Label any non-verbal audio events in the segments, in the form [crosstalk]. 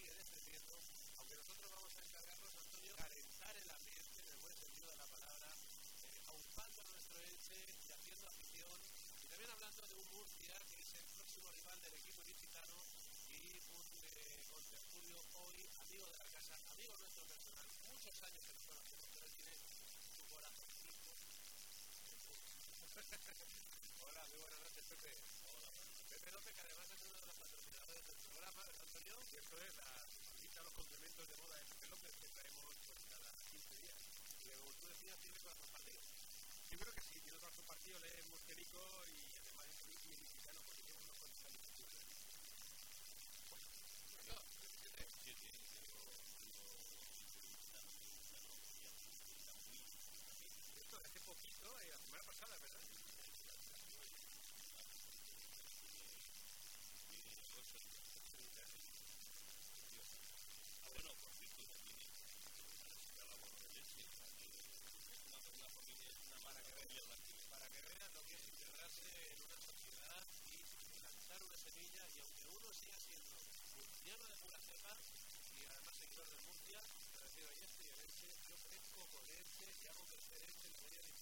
sigue defendiendo, aunque nosotros vamos a encargarnos, Antonio, de calentar el ambiente en el buen sentido de la palabra, eh, aupando nuestro Elche y haciendo afición, y también hablando de un Murcia que es el próximo rival del equipo licitano y un eh, hoy, amigo de la casa, amigo nuestro personal, muchos años que nos conocemos, pero tiene su corazoncito. [laughs] Hola, muy buenas noches, Pepe. Hola, Pepe López, que además es uno de los patrocinadores novedades del programa, ¿verdad, Antonio? Eso es, la visita a los complementos de moda de Pepe López que traemos cada 15 días. Y como tú decías, tiene corazón partido. Yo creo que sí, tiene corazón partido, él es murciélico y además es mexicano porque tiene unos cuantos de. Bueno, Esto hace poquito, eh, la semana pasada, ¿verdad? todo sigue siendo murciano de pura cepa y además seguidor de Murcia, me refiero a este y a este, yo crezco con este y hago crecer este, le voy a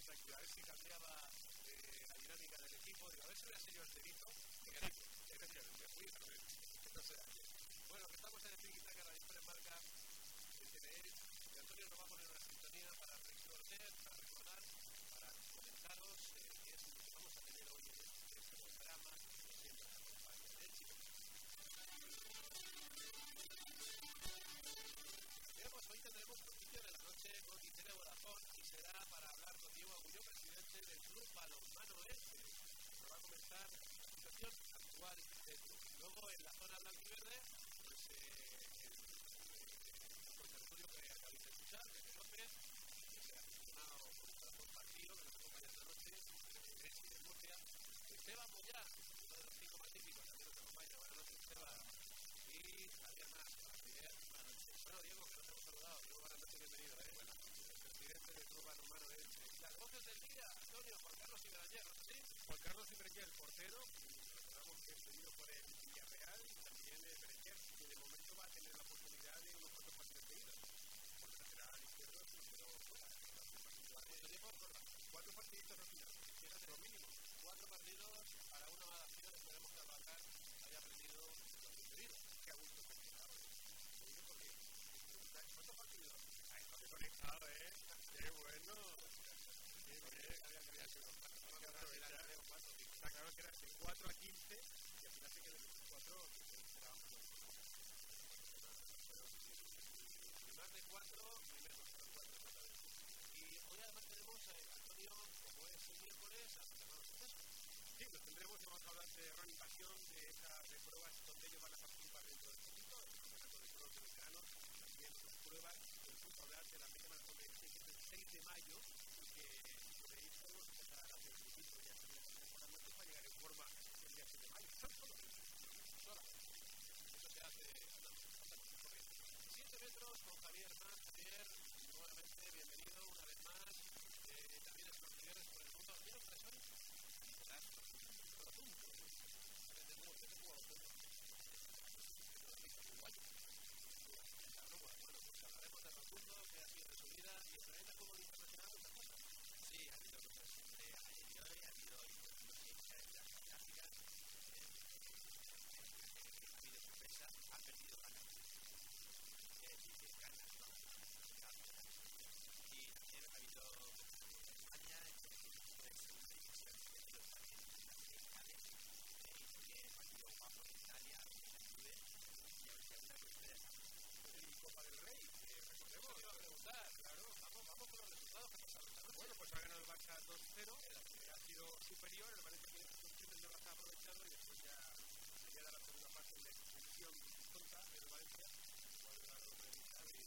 Exacto, a ver si cambiaba eh, la dinámica del equipo. Digo, a ver si hubiera sido el delito. Efectivamente, fui a ver. Entonces, bueno, que estamos en el Tiki-Taka, la historia marca, el TNL, y Antonio nos va a poner una sintonía para Rick para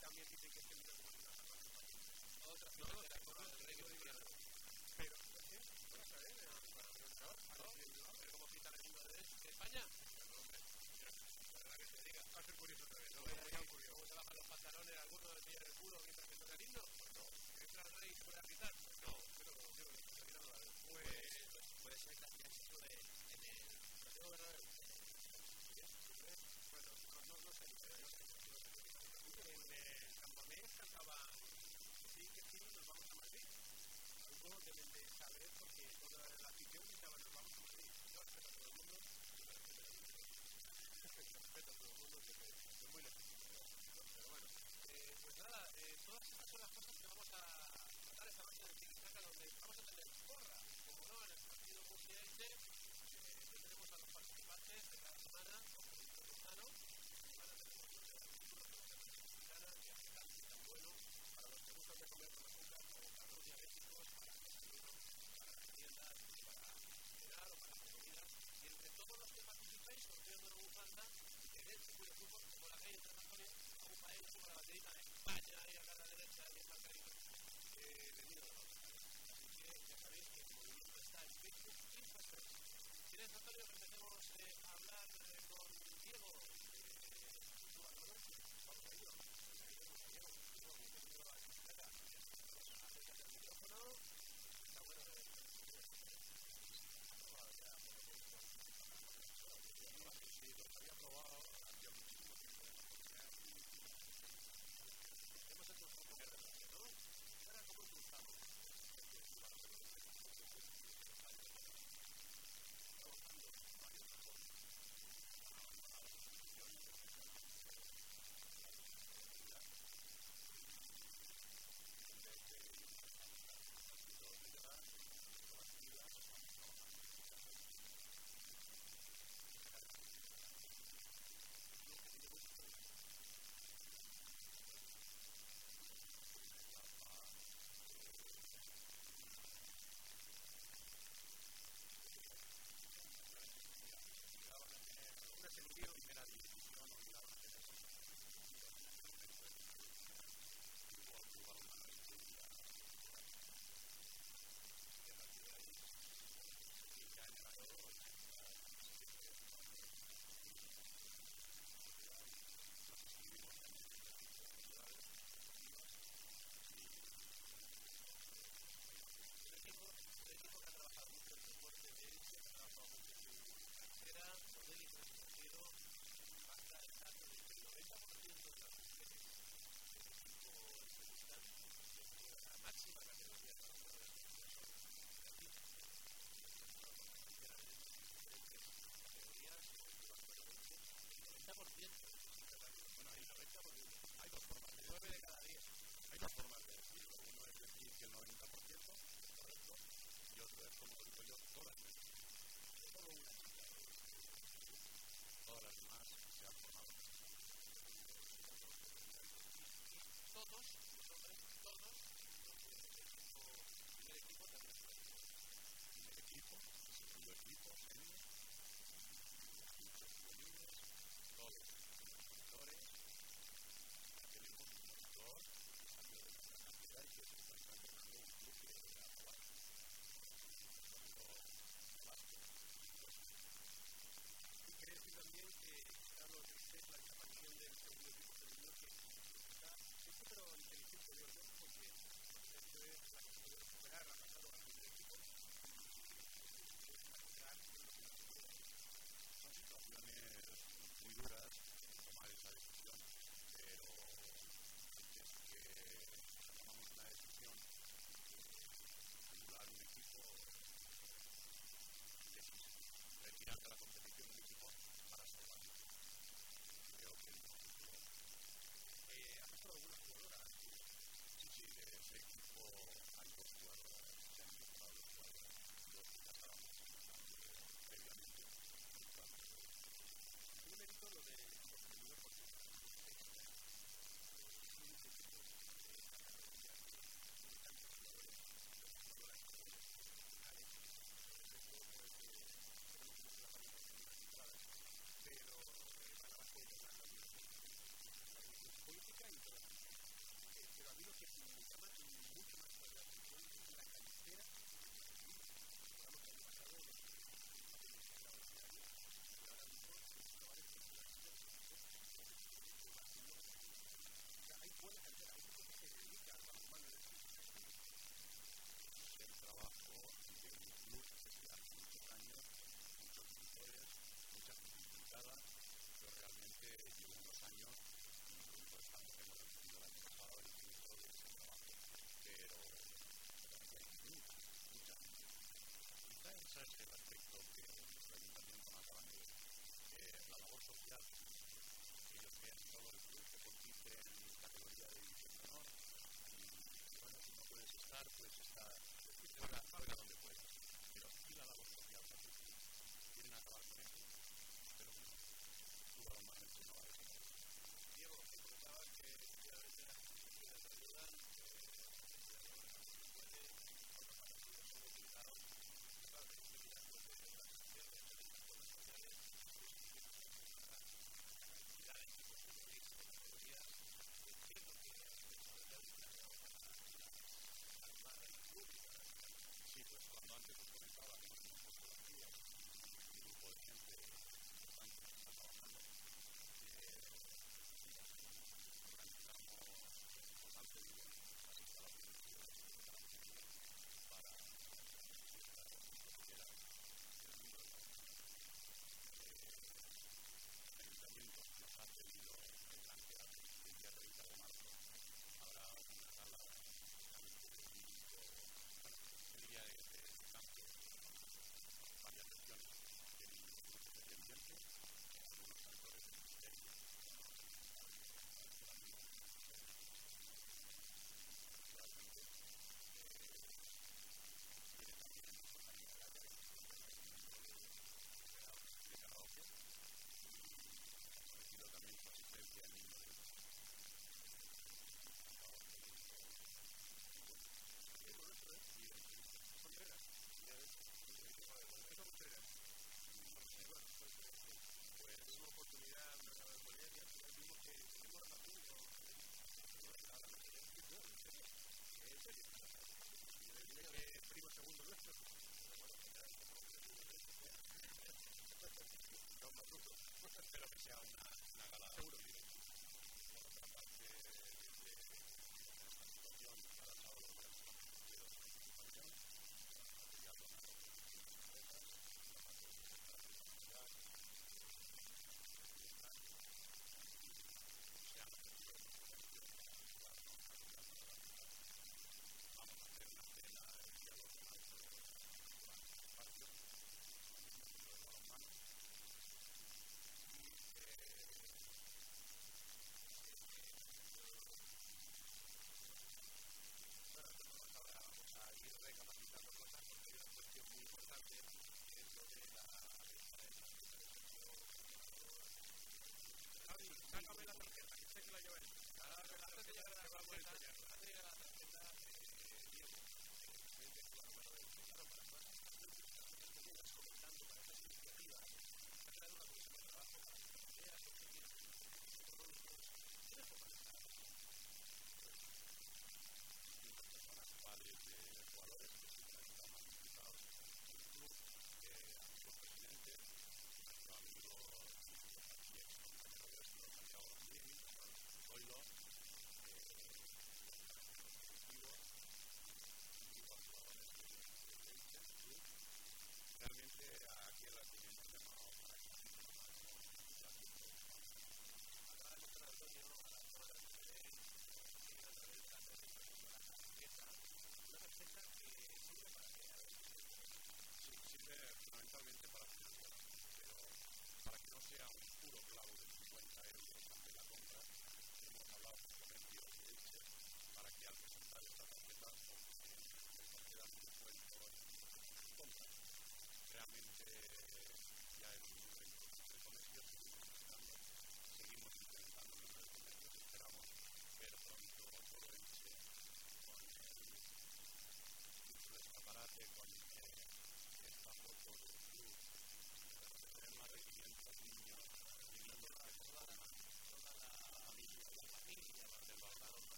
también dice que este una Otra final de la Copa del Rey que Pero, ¿qué? Bueno, a ver, para preguntar, pero como cita el himno de España. La verdad que diga. Va a ser curioso otra vez, ¿no? ¿Cómo se bajan los pantalones algunos del día del culo mientras que suena el himno? Pues no. ¿Entra el rey y se puede agitar? Pues no. Pero no la veo. Pues puede ser que hacía eso en el. Lo tengo verdadero. Bueno, no, no sé. En el campamento cantaban sí que sí, nos vamos a Madrid. Algo deben de saber porque toda la afición gritaba nos vamos a Madrid. Yo respeto a todo el mundo. Respeto a todo el mundo que es muy lejos. Pero bueno, eh, pues nada, eh, todas estas son las cosas que vamos a tratar esta noche en Chiquitaca, donde vamos a tener porra, como no, en el partido Murcia-Elche. Eh, tendremos a los participantes de cada semana, como Víctor Lozano, semana tenemos los de la cultura, los de la mexicana, que hace tan, tan bueno para los que gustan de comer con azúcar, o para los diabéticos, para los desayunos, para las tiendas, para cenar o para las comidas. Y entre todos los que participéis, sorteando una bufanda, que den su cuyo fútbol, como la calle de San Antonio, a un de España, ahí a la derecha, ahí en Margarita, eh, venido de los Así que ya sabéis que el movimiento está en Facebook y en Facebook. ¿Quieres, Antonio, que empecemos eh, a hablar eh, con Diego?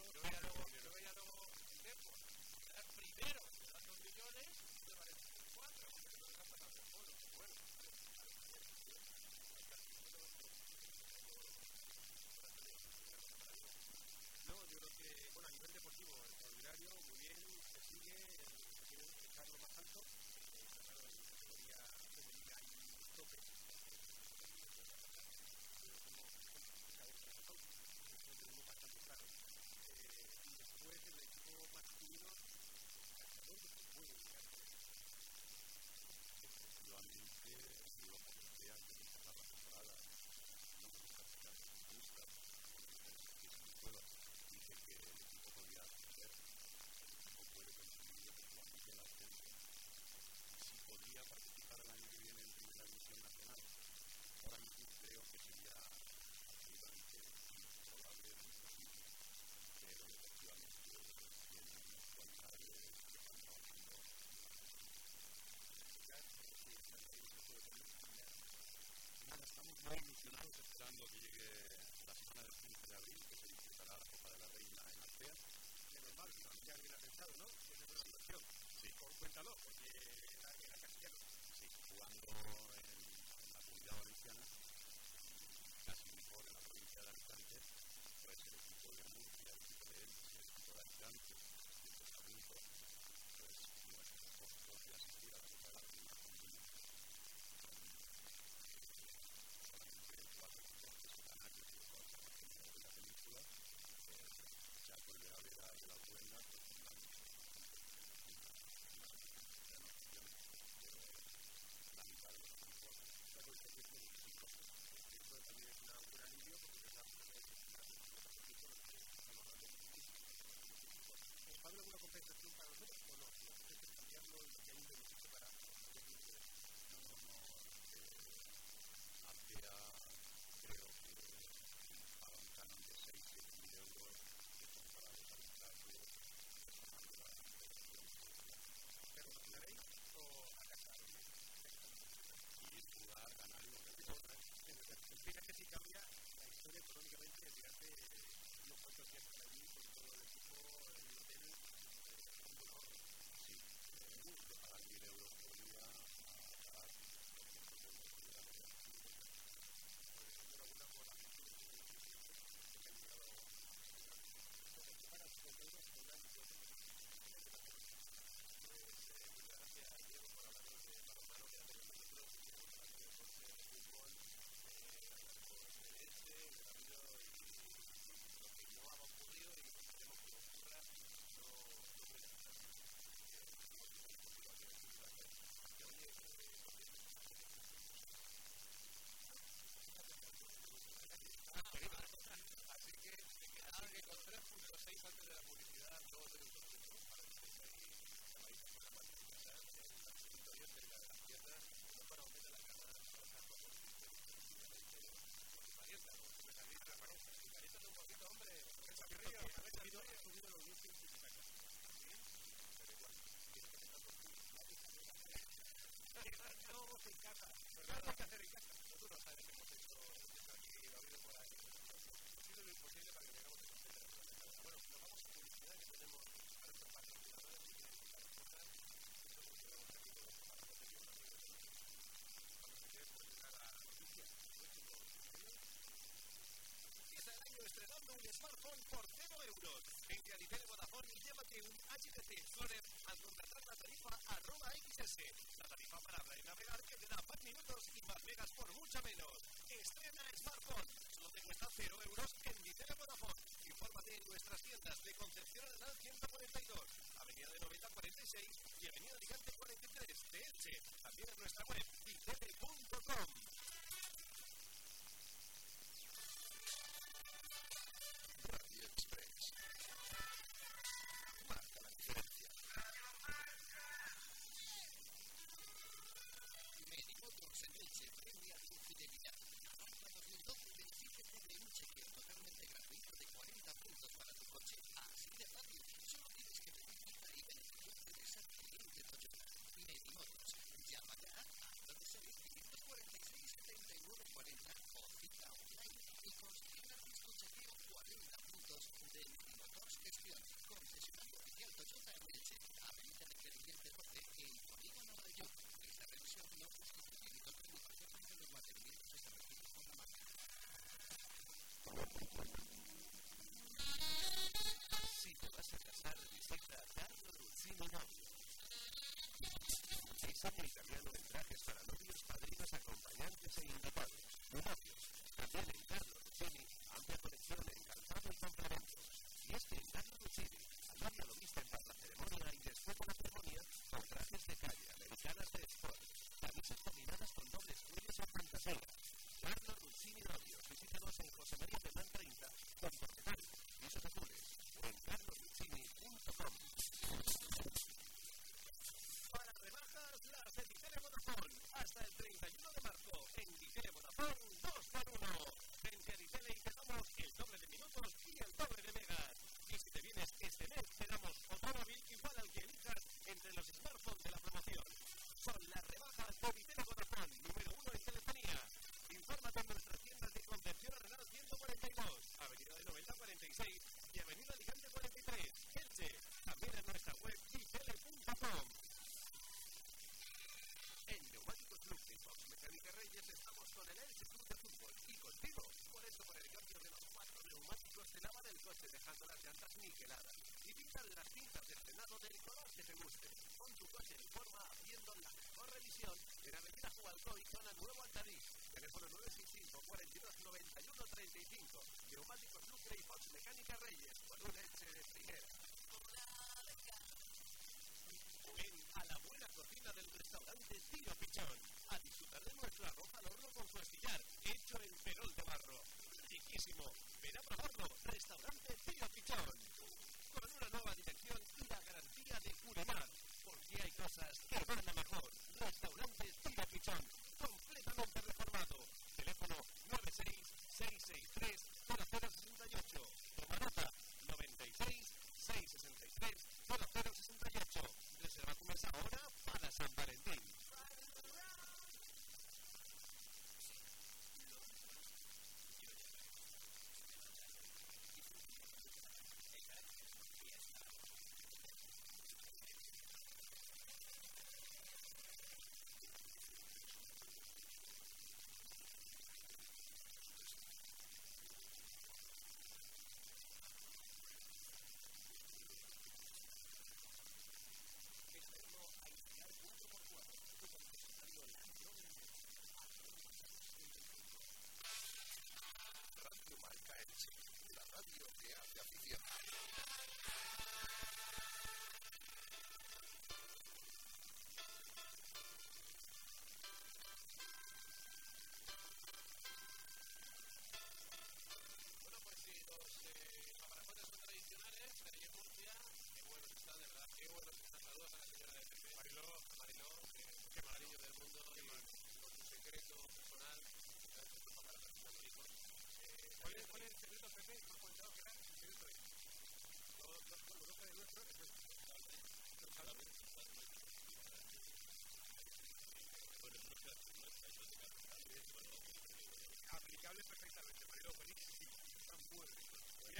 Lord. esperando que llegue la semana del 15 de abril, que se disputará la Copa de la Reina en Altea. Menos mal, ya alguien ha pensado, ¿no? Que es una situación. Sí. Cuéntalo, porque la, la castellana. Sí, jugando en, en la comunidad valenciana, casi mejor en la provincia de Alicante, pues el equipo de Murcia, el equipo de Elche, el equipo de Alicante, smartphone por 0 euros. En Calitel Vodafone llévate un HTC Explorer al contratar la tarifa arroba XS. La tarifa para hablar y navegar que te da más minutos y más megas por mucho menos. Estrena smartphone. Solo te cuesta 0 euros en mi Vodafone. Infórmate en nuestras tiendas de Concepción Arenal 142, Avenida de 9046 y Avenida Alicante 43 de Elche. También en hasta el 31 de marzo en Vigele Vodafone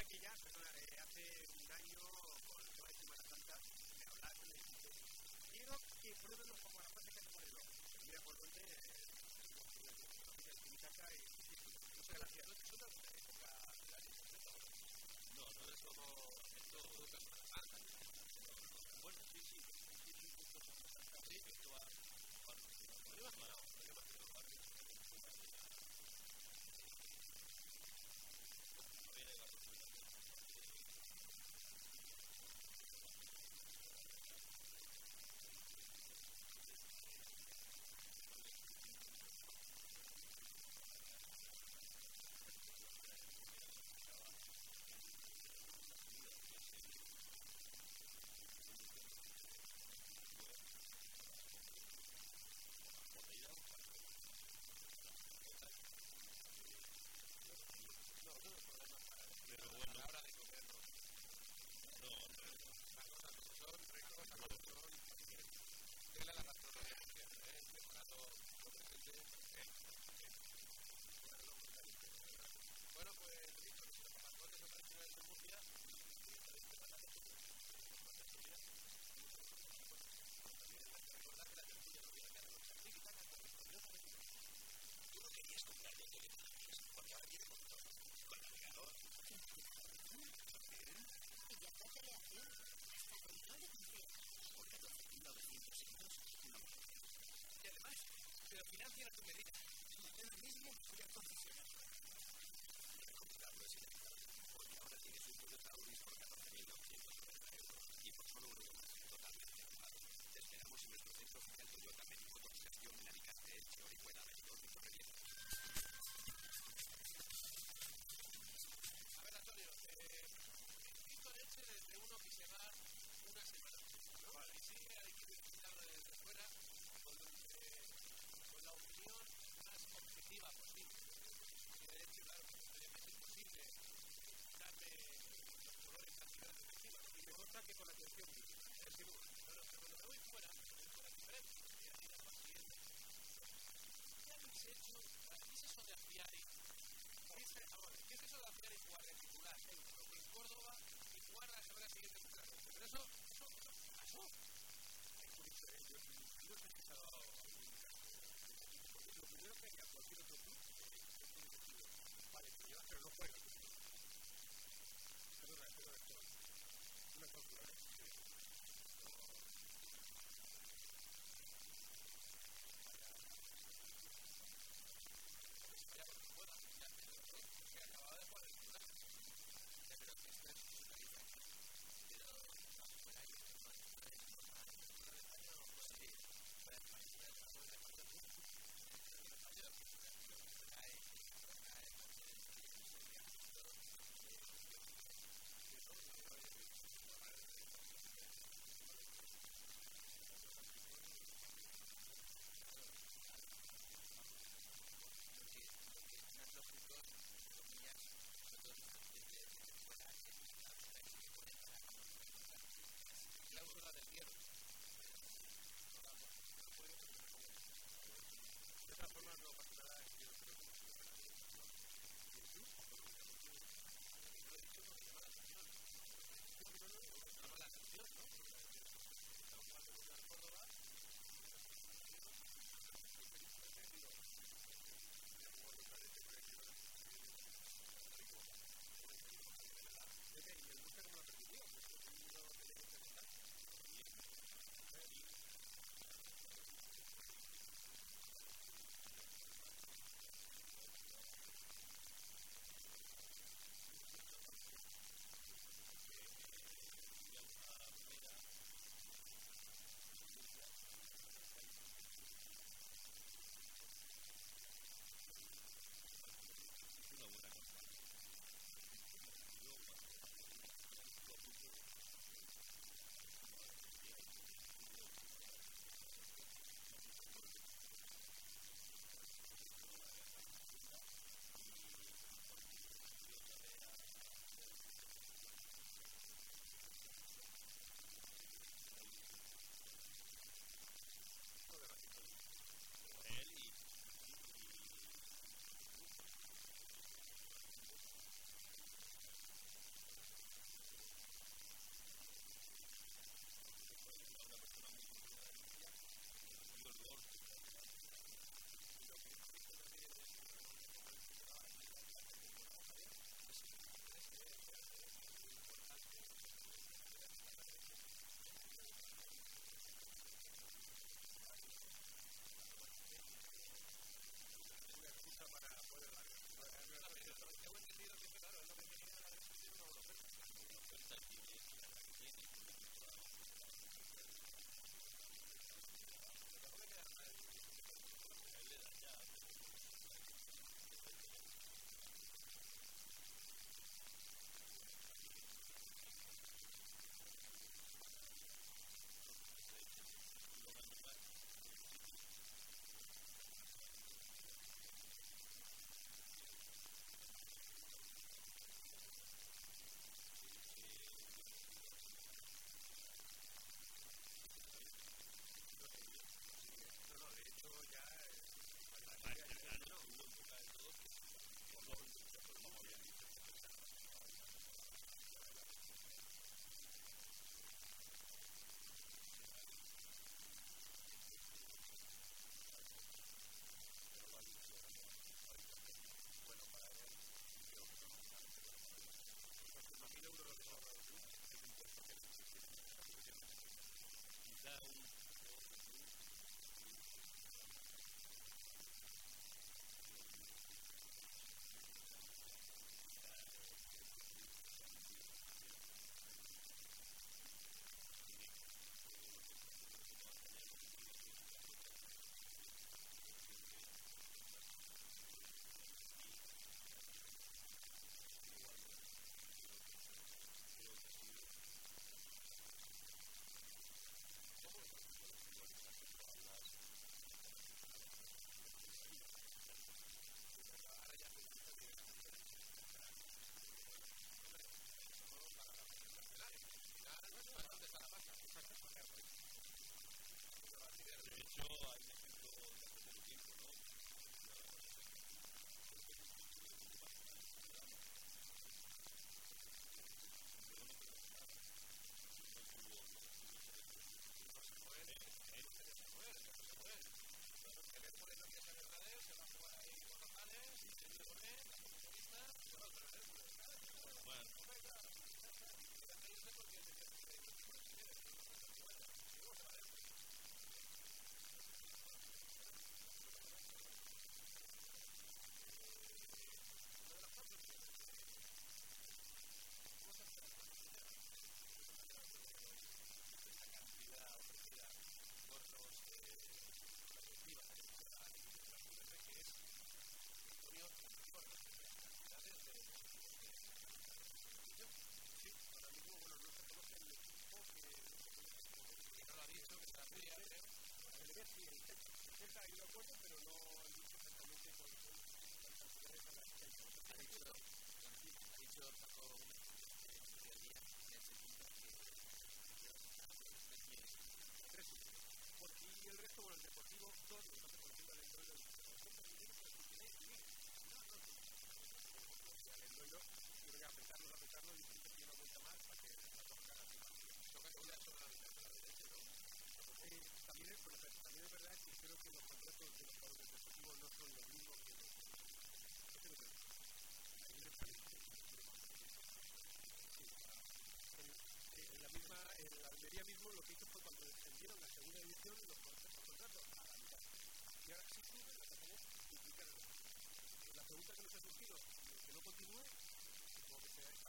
mira que ya, hace un año, con el tema de Semana Santa, me me quiero que los Mira por dónde, mi casa y muchas gracias. No, no es como esto de Santa. Bueno, sí, sí, sí, sí, sí, sí, sí, sí, sí, sí, sí, sí,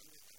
supongo que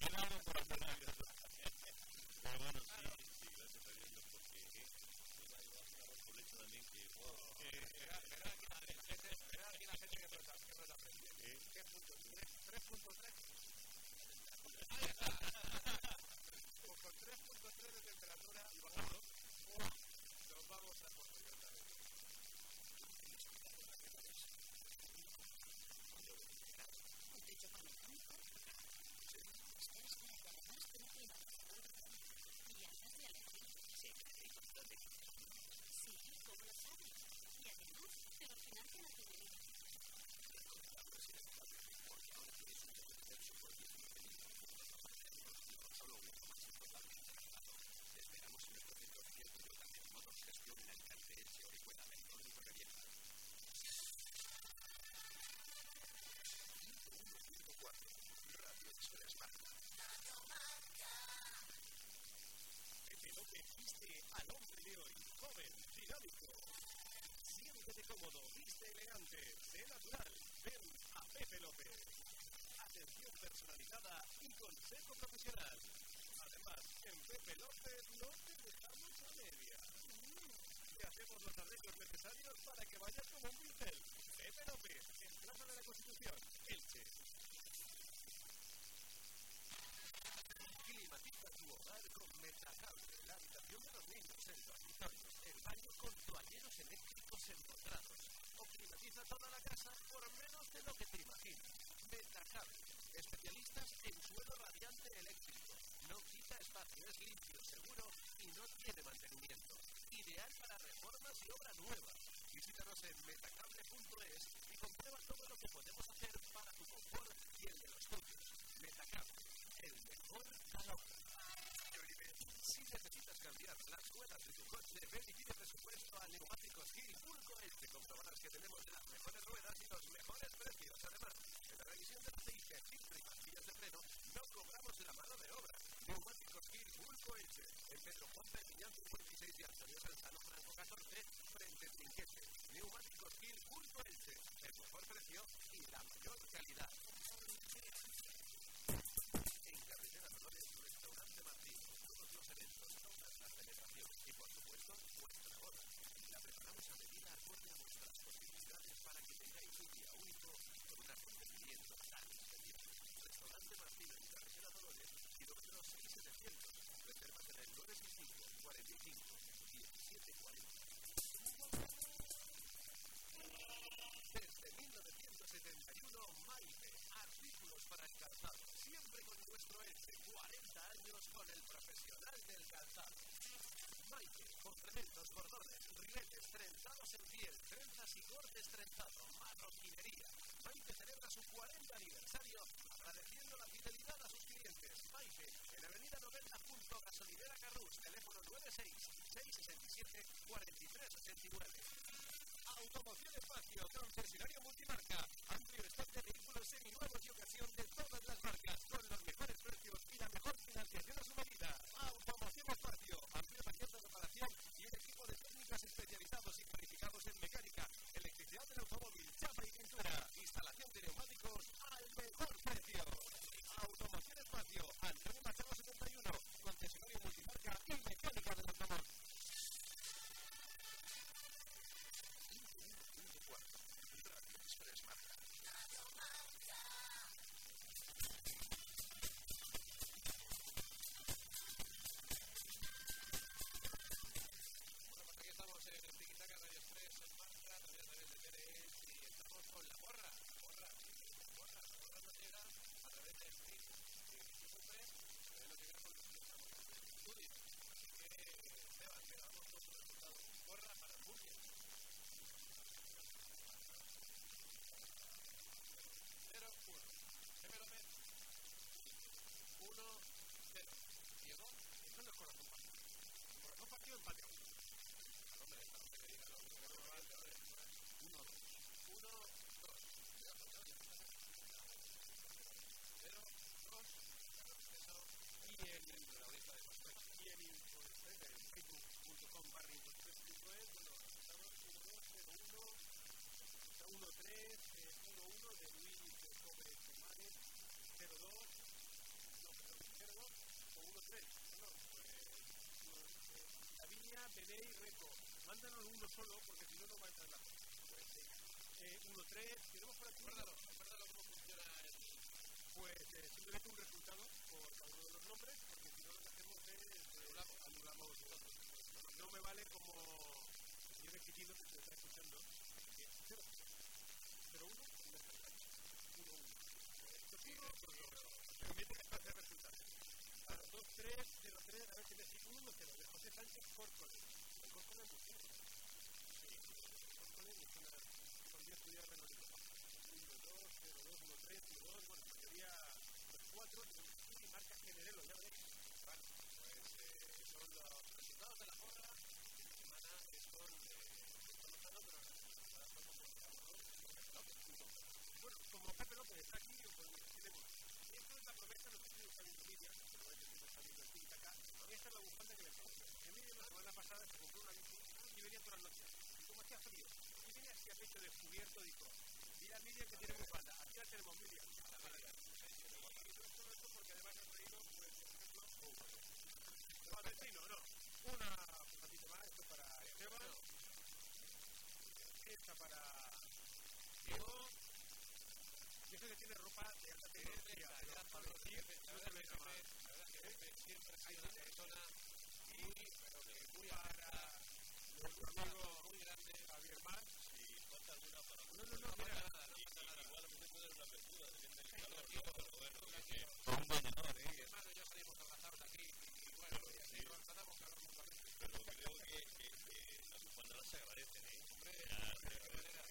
Είναι ένα από τα personalizada y consejo profesional. Además, en Pepe López no te dejamos a media. Te hacemos los arreglos necesarios para que vayas como un pincel. Pepe López, en Plaza de la Constitución, Elche. Climatiza tu hogar con Metacable, la habitación de los niños, el dormitorio, el baño con toalleros eléctricos empotrados. O climatiza toda la en suelo radiante eléctrico. No quita espacio, es limpio, seguro y no tiene mantenimiento. Ideal para reformas y obra nueva. Visítanos en metacable.es y comprueba todo lo que podemos hacer para tu confort y el de los tuyos. Metacable, el mejor calor. Si necesitas cambiar las ruedas de tu coche, ven y pide presupuesto a Neumáticos Gil Pulco Este. Comprobarás que tenemos encourage it. meterlo en uno solo, porque si no, no va a entrar la 1-3, eh, tenemos por aquí. Cómo funciona el... Pues eh, simplemente un resultado por cada uno de los nombres, porque si no lo que hacemos No me vale como yo que pues, se está escuchando. 0-1, 1 1 los 4, y marcas generelo, ya veréis. Vale, pues eh, son los resultados de la borra. Esta semana. Eh, como Pepe López está aquí, pues tenemos. Esto lo que que le. Emilio la pasada se compró una y venía todas las noches. Y como descubierto, dijo, mira Miriam que tiene bufanda, aquí la tenemos Miriam. A la. Y no solo esto, porque además ha traído, pues, por ejemplo, no, vecino, no. Una más, esto para Esteban. Esta para Diego. Y eso que tiene ropa de alta tecnología, más. La verdad que Pepe siempre ha sido una persona muy, pero que muy para nuestro amigo muy grande. Javier Mar. Si falta alguna para No, no, no, mira, Nada, no pasa nada. Igual me puede dar una apertura, depende del calor, pero bueno, Un ¿eh? hermano y salimos de aquí y bueno, y así nos tratamos que hablamos más pero creo que, que, que las bufandas se agradecen, ¿eh? Hombre, ¿de qué manera?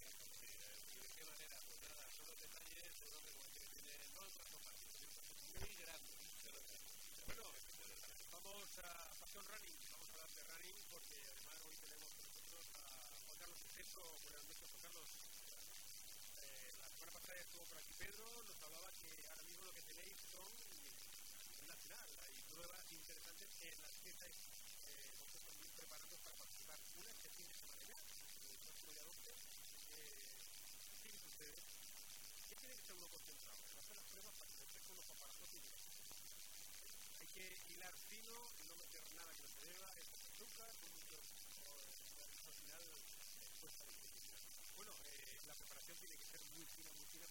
¿Y de qué manera? Pues nada, son los detalles de donde que tiene no el corazón partido, sino un corazón muy grande. Bueno, vamos a Pasión Running, vamos a hablar de running porque además hoy tenemos con nosotros a Juan Carlos Esteso, buenas noches Juan Carlos. Eh, la semana pasada estuvo por aquí Pedro, nos hablaba que ahora mismo lo que tenéis son final, hay pruebas interesantes en las que estáis eh, vosotros también preparando para participar. Una que tiene semana ya, el próximo día 12, eh, para que estés con y Hay que hilar fino no meter nada que no se deba, es azúcar, con mucho, al final difícil. Bueno, eh, la preparación tiene que ser muy fina, muy fina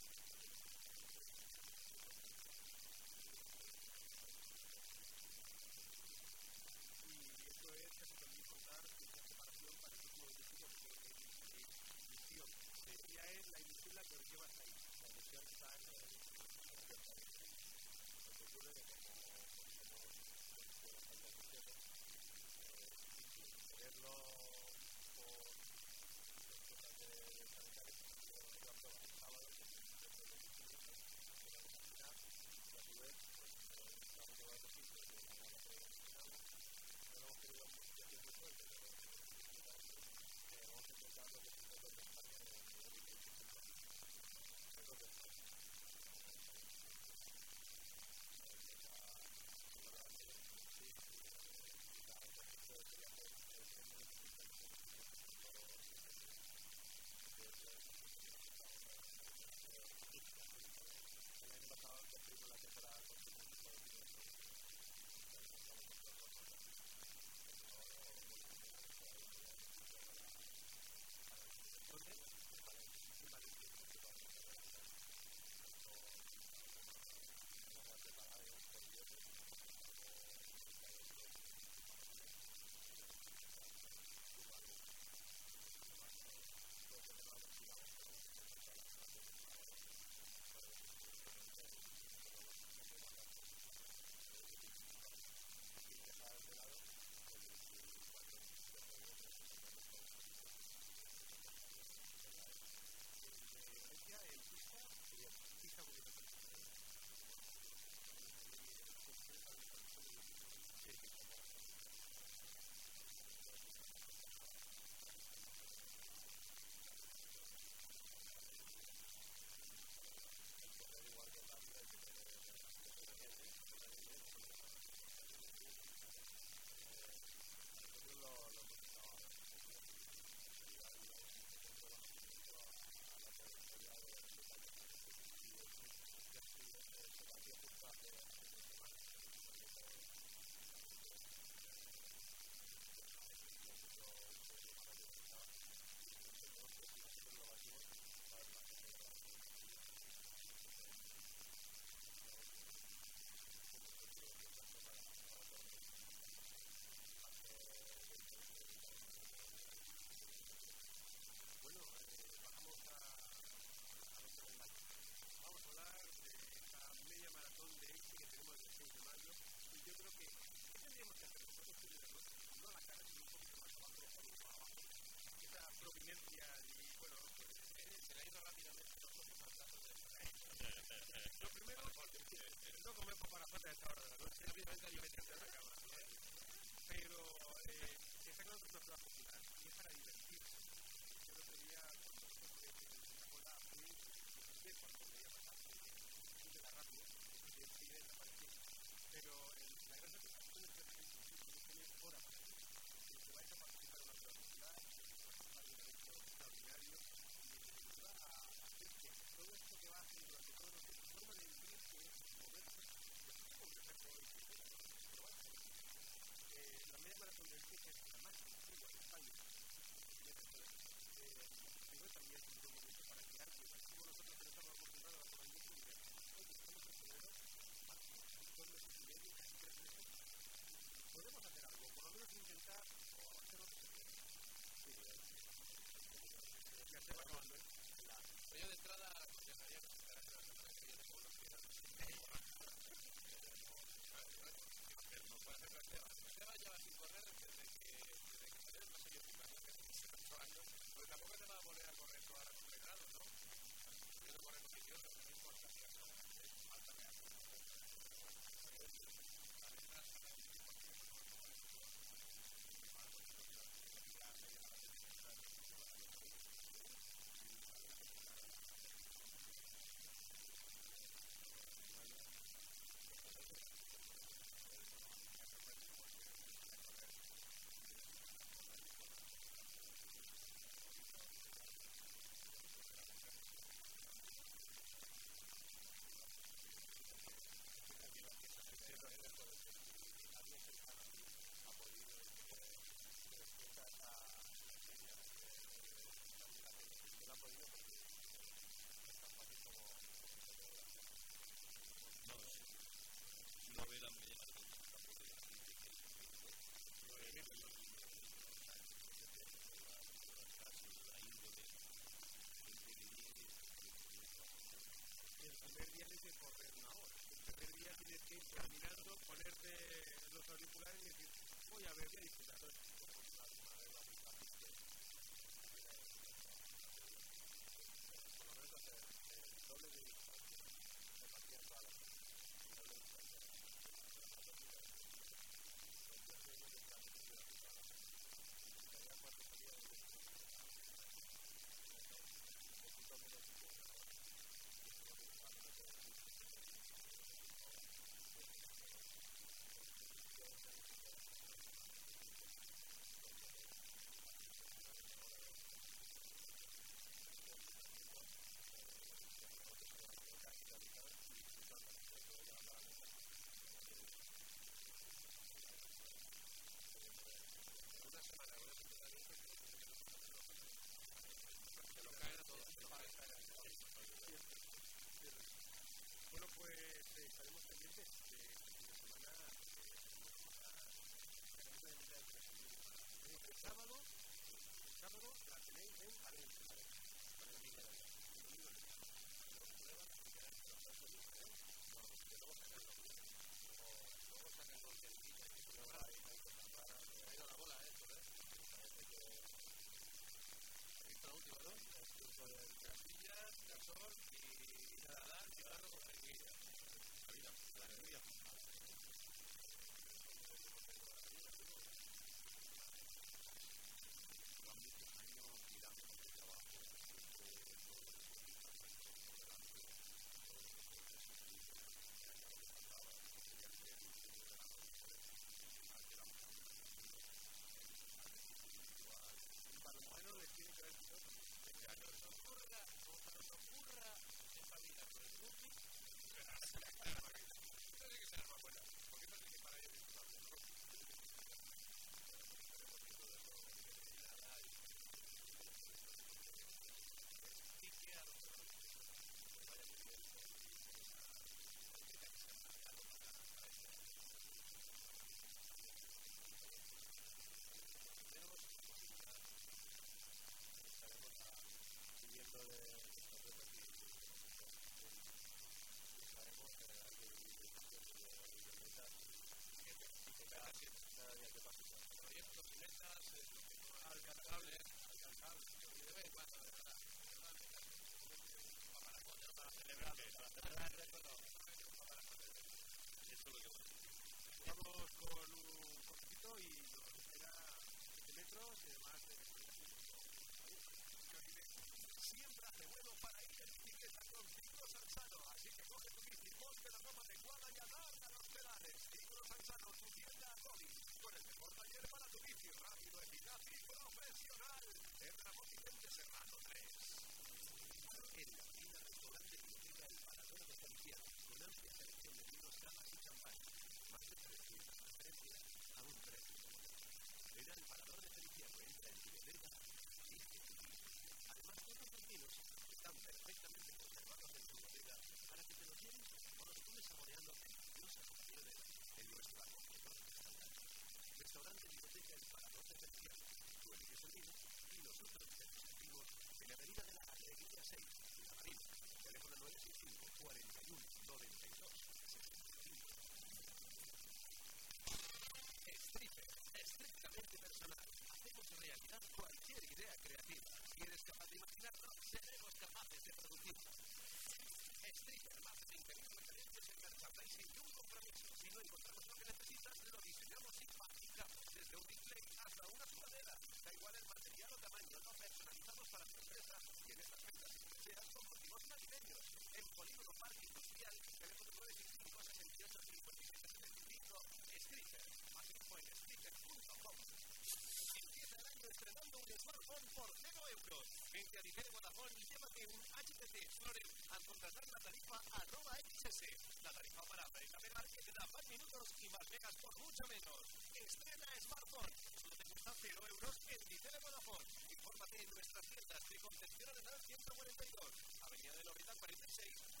Vente a Dijere Vodafone y llévate un HTC Explorer al contratar la tarifa arroba XS. La tarifa para abrir y navegar que te da más minutos y más megas por mucho menos. Estrena smartphone. Solo te cuesta 0 euros en Dijere Vodafone. Infórmate en nuestras tiendas de Concepción Arenal 142, Avenida de Loreta 46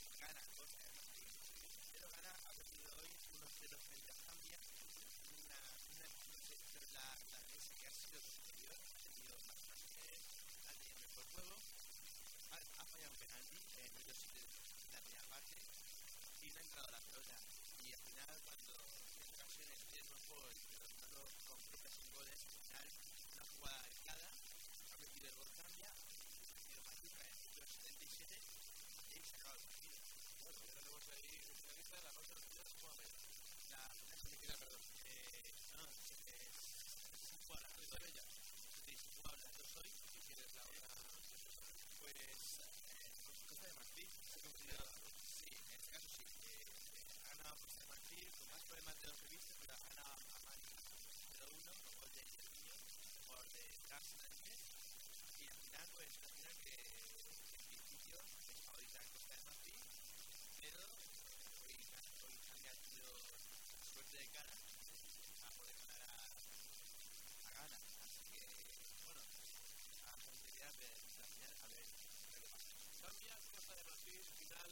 y va a ser Ghana contra pero Ghana ha perdido hoy 1-0 frente a Zambia una, una, pero la, la defensa que ha sido superior ha tenido pases ha tenido mejor juego ha, ha fallado un penalti en medio de la primera parte y no ha entrado la pelota y al final cuando en ocasiones tienes buen juego y derrotando con propias sin goles al final una jugada aislada ha metido el gol Zambia ha metido Machuca en el 77 y ahí se acaba el partido Bueno, ya tenemos ahí una lista de la noche de los la semifinal perdón dos hoy Si quieres la otra, pues eh, de conseguido sí en este caso sí de Marfil con más problemas de lo previsto pero ha ganado a Mali 0-1 con gol de por de y al final pues una final que en principio es favorita en Costa de Marfil pero ha tenido suerte de cara a poder ganar a, a Ghana así que bueno a posibilidad de la final a ver qué pasa Zambia, Costa de Marfil, final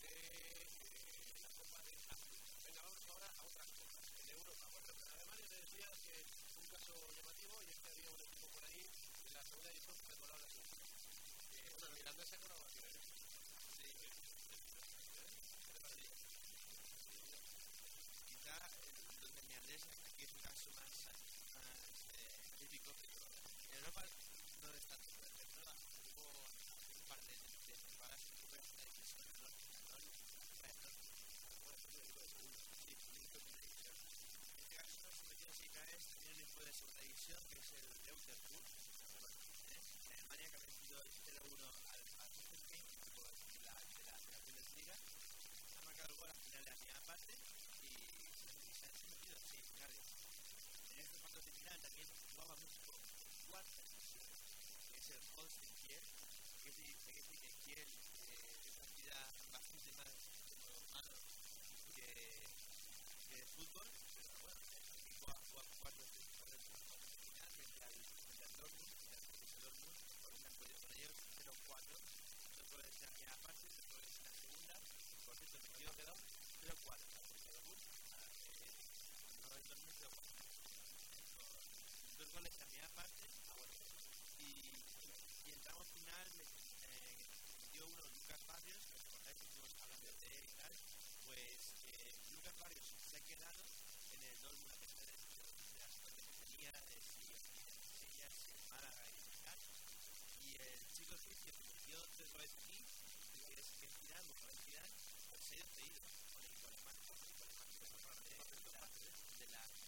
de la Copa de África. Venga, vamos ahora a otras cosas. En Europa, ejemplo, en Alemania te decía que un caso llamativo y es que había un equipo por ahí en la segunda edición que recordaba la bueno, el Miranda se acordaba que era. sí, ¿qué te parece? quizá el donde mi Andrés aquí es un caso más, más eh, crítico pero en Europa no es tanto pero en Europa hubo un par de, temporadas que tuve una división en los españoles equipo de división en este caso se metió en caes también un equipo de segunda división que es el Deuterburg en Alemania que ha vencido 0-1 al, al Hoffenheim equipo de la, de la, de la Bundesliga ha marcado el gol al final de la primera parte y, y se han metido en semifinales. En estos cuartos de final también jugaba mucho cuarta es el Hall Ezequiel, que es es la actividad más malo que, el fútbol, pero bueno, cuatro por un apoyo con ellos, 0-4, de la parte, la segunda, por cierto, el 0-4. la primera parte. Y, y el final eh, dio uno Lucas Barrios, recordáis que hablando de él y tal, pues Lucas Barrios se ha quedado en el Dortmund a pesar de, de de Sevilla, y el chico que dio tres goles aquí, que es que final, se ha despedido con el colemán, de la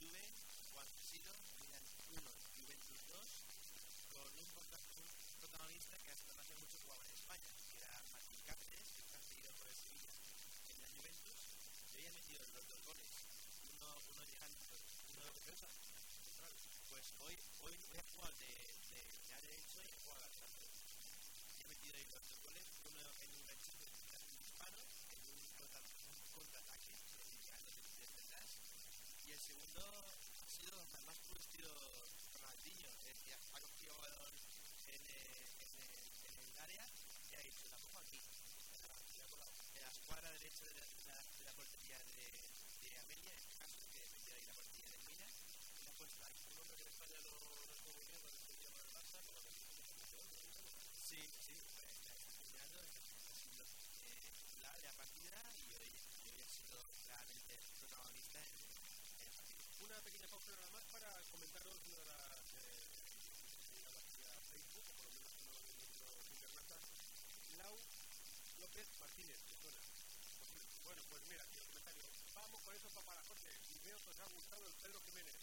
Juve, Juan Cesino, Milan 1, Juventus 2, con un, un protagonista que hasta no hace mucho jugaba en España, que era Martín Cáceres, que está seguido por el Sevilla en la Juventus, y había metido los dos goles, uno, llegando, uno de defensa. Pues hoy, hoy he jugado de, de lateral derecho y he metido ahí los dos goles, uno en un ganchito de un disparo, en un, contra, un contraataque, y el segundo ha sido más puro estilo Ronaldinho, balón en, el, el área y ha dicho, la pongo aquí, en la escuadra derecha de la, de la, de la portería de, de Amelia, en este caso, que metió ahí la portería de Mina, y la ha puesto ahí. Un hombre que en España no, no es muy bien cuando se llama el Barça, por lo que Sí, sí, pues sido eh, titular de la partida y hoy, y hoy ha sido claramente protagonista en, en el partido. Una pequeña pausa nada más para comentaros una de las eh, hacia Facebook, o por lo menos uno de nuestros internatas, Lau López Martínez. Bueno, pues mira, aquí el comentario. Vamos con eso para José. Y veo que os ha gustado el Pedro Jiménez.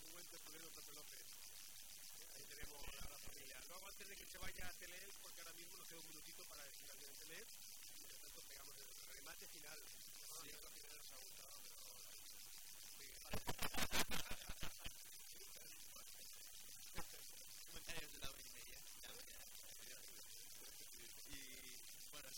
Un buen tertuliano Pepe López. Ahí tenemos a la familia. Luego, antes de que se vaya a Teleel, porque ahora mismo nos queda un minutito para decir algo de Teleel, de tanto pegamos el remate final. Sí, la final nos ha gustado, comentarios de la hora y media. Y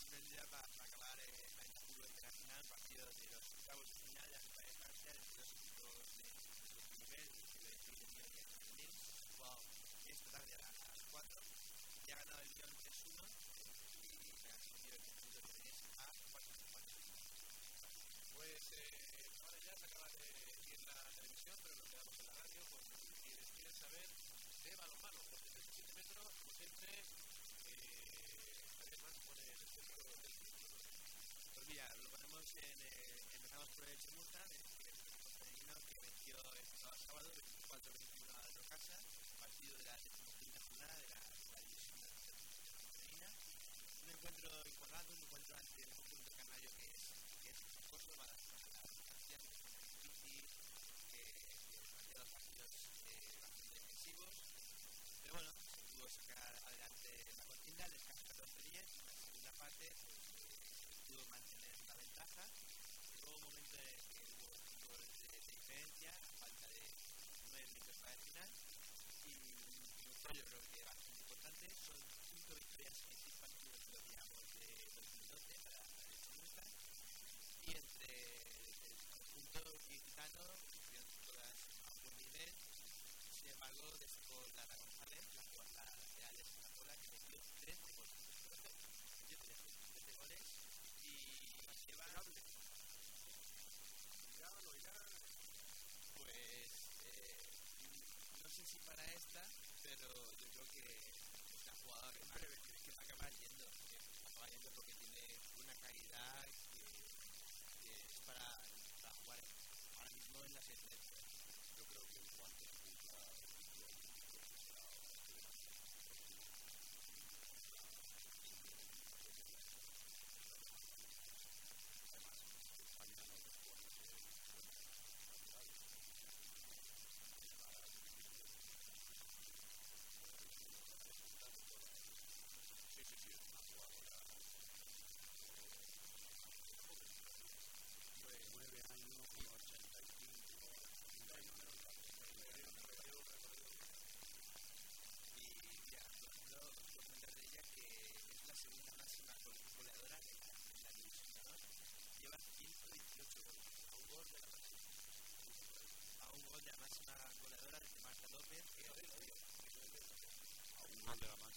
simplemente ya para, para acabar eh, en el fútbol internacional, partido de los octavos de final la Copa de Francia, entre los equipos de segundo nivel, que lo decís de Lyon y el Lille, jugado esta tarde a las 4, y ha ganado el Lyon 3-1 y ha conseguido el conjunto de Lyon a 4 Pues eh, ahora ya se acaba de ir la televisión, pero nos quedamos en la radio con quienes quieren saber de balonmano, porque 37 metros, como siempre, eh, además pone el centro del Lo ponemos en, eh, empezamos por el es el que venció el pasado sábado 24-21 a la casa, partido de la decimoquinta jornada de la, de la división. Un encuentro igualado, un encuentro ante el van de la mano.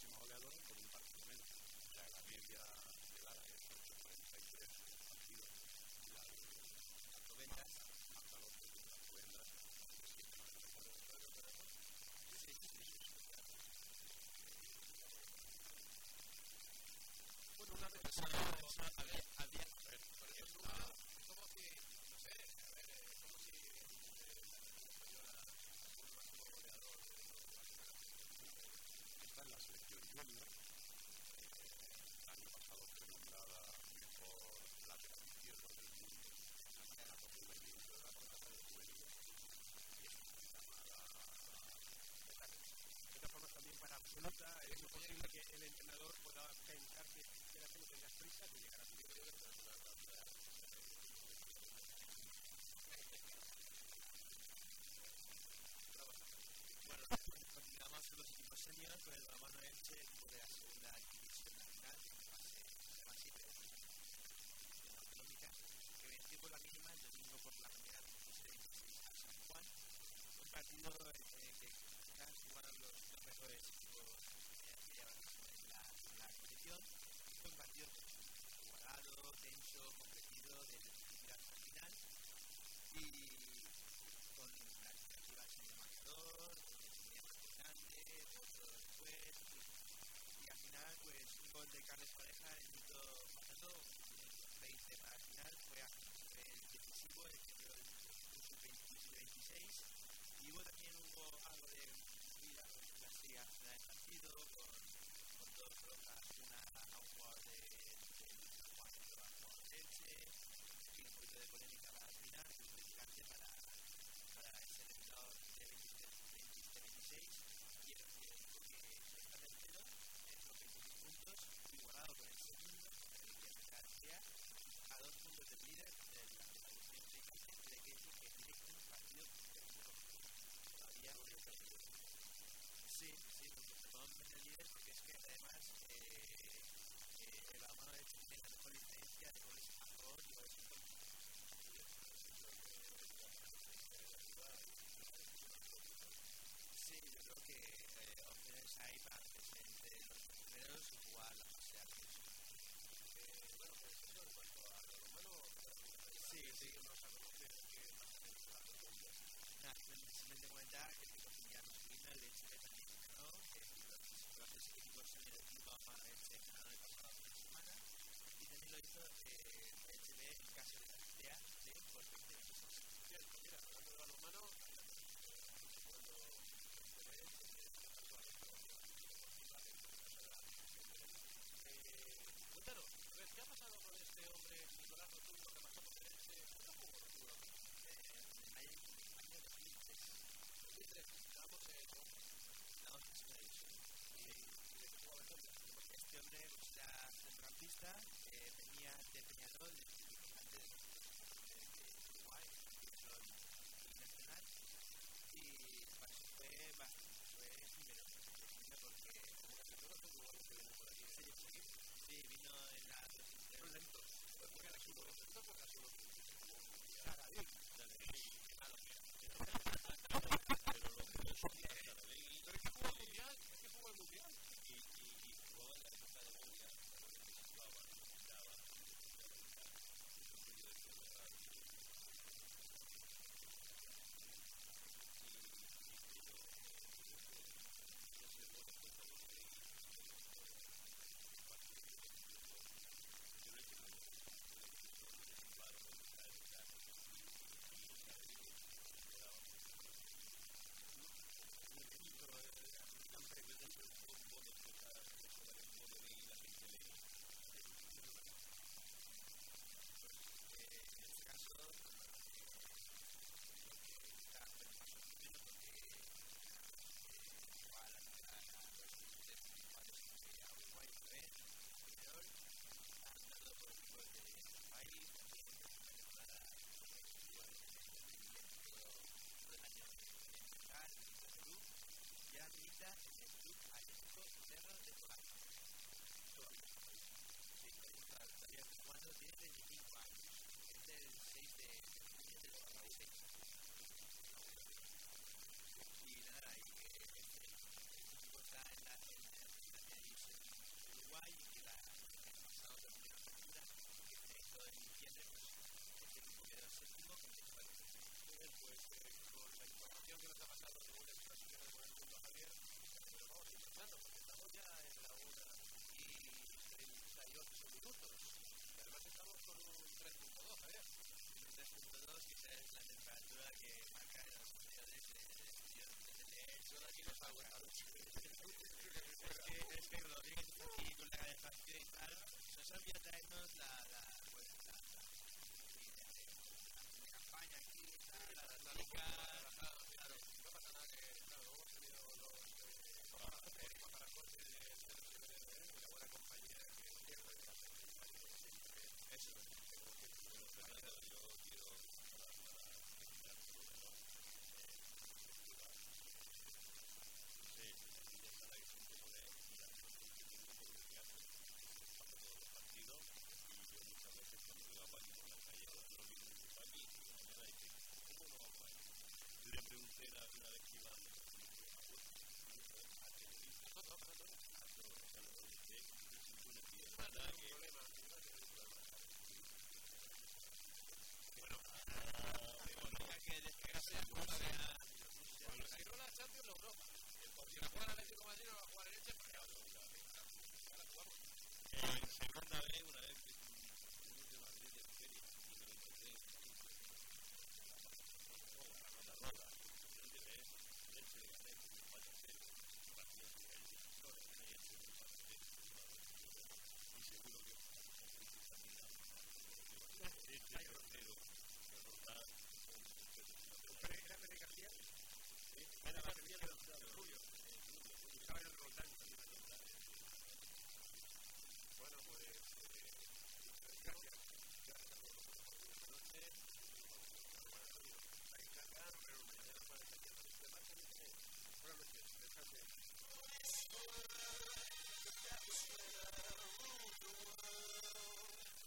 survey